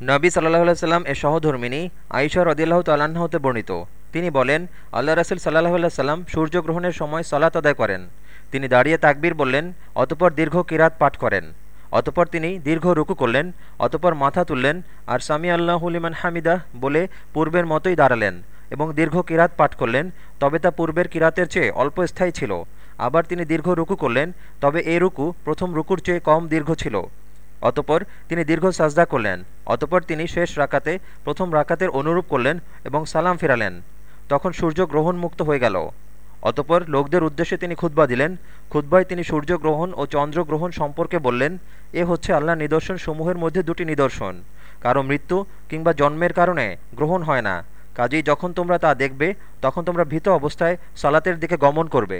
নবী সাল্লাহ সাল্লাম এর সহধর্মিনী আইসা রদিল্লাহ তাল্লাহ্ন হতে বর্ণিত। তিনি বলেন, আল্লাহ রাসুল সাল্লাহ সাল্লাম সূর্যগ্রহণের সময় সলাত আদায় করেন। তিনি দাঁড়িয়ে তাকবীর বললেন, অতপর দীর্ঘ কিরাত পাঠ করেন। অতপর তিনি দীর্ঘ রুকু করলেন, অতপর মাথা তুললেন আর সামি আল্লাহুলিমান হামিদাহ বলে পূর্বের মতোই দাঁড়ালেন এবং দীর্ঘ কিরাত পাঠ করলেন, তবে তা পূর্বের কিরাতের চেয়ে অল্প স্থায়ী ছিল। আবার তিনি দীর্ঘ রুকু করলেন, তবে এ রুকু প্রথম রুকুর চেয়ে কম দীর্ঘ ছিল। অতপর তিনি দীর্ঘ সাজদা করলেন, অতপর তিনি শেষ রাকাতে, প্রথম রাকাতের অনুরূপ করলেন এবং সালাম ফিরালেন। তখন সূর্য গ্রহণ মুক্ত হয়ে গেল। অতপর লোকদের উদ্দেশ্যে তিনি খুতবা দিলেন। খুতবায় তিনি সূর্যগ্রহণ ও চন্দ্রগ্রহণ সম্পর্কে বললেন, এ হচ্ছে আল্লাহ নিদর্শন সমূহের মধ্যে দুটি নিদর্শন। কারও মৃত্যু কিংবা জন্মের কারণে গ্রহণ হয় না। কাজেই যখন তোমরা তা দেখবে, তখন তোমরা ভীত অবস্থায় সালাতের দিকে গমন করবে।